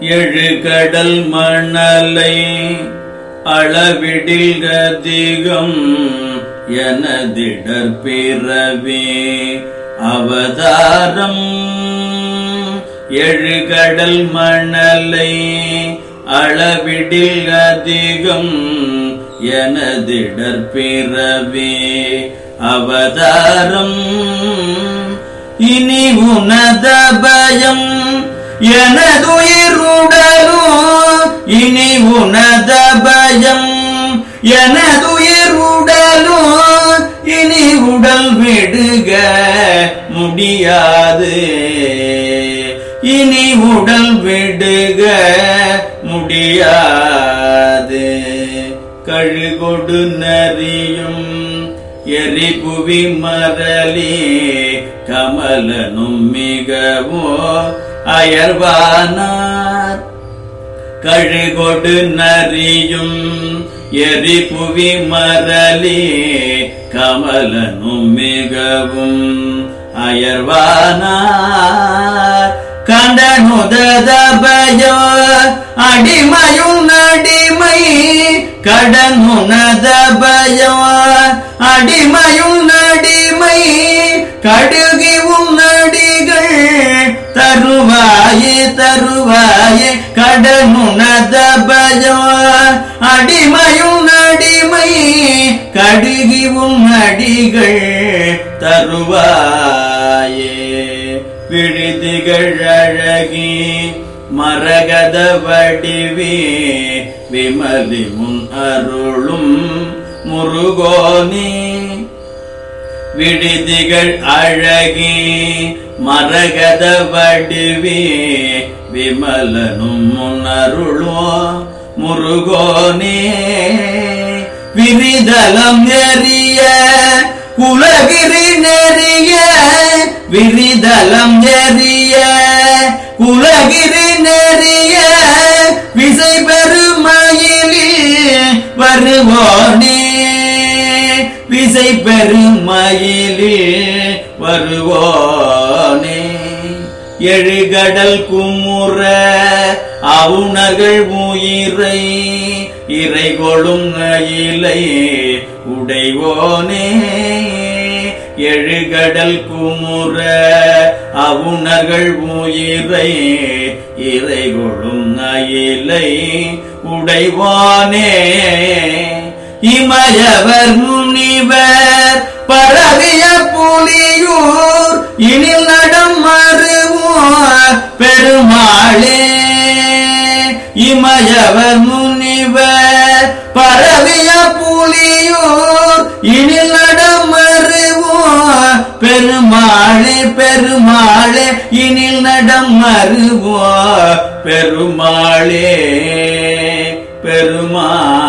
எழு கடல் மணலை அளவிடில் கதிகம் எனதிடர் பிறவே. அவதாரம் எழு கடல் மணலை அளவிடில் அதிகம் எனதிடர் பிறவே. அவதாரம் இனி உனத பயம் எனதுயிருடலும் இனி உனத பயம். எனதுயிருடலோ இனி உடல் விடுக முடியாது. இனி உடல் விடுக முடியாது. கழுகொடு நரியும் எரிபுவி மரளி கமலனும் மிகவோ அயர்வானார். கழுகொடு நரியும் எரிபுவி மரலே கமலனும் மிகவும் அயர்வானார். கண்டனுதத அடிமையும் நடிமை கடனுனதபயோ அடிமையும் நடிமை கடு தருவாயே தருவாயே கடனுனத பயோ அடிமையும் அடிமை கடுகிவும் அடிகள் தருவாயே. விழுதிகள் அழகி மரகத வடிவே விமலி முன் அருளும் முருகோனே. விடுதிகள் அழகி மரகத வடிவே விமலனும் முன்னருளோ முருகோனே. விரிதலம் எறிய குலகிரி நெறிய விரிதலம் எறிய குலகிரி நெறிய விசை பெருமயிலே வருவோனே. பெருமயிலில் வருவானே. எழுகடல் குமுற அவுணர்கள் உயிரை இறை கொளும் அயிலை உடைவோனே. எழுகடல் குமுற அவுணர்கள் உயிரை இறை கொளும் அயிலை உடைவானே. இமயவர் முனிவர் பரவிய புலியூர் இனில் நடம் மறுவோர் பெருமாளே. இமயவர் முனிவர் பரவிய புலியூர் இனில் நடம் மறுவோர் பெருமாளே பெருமாளே இனில் நடம் மறுவோர் பெருமாளே பெருமாளே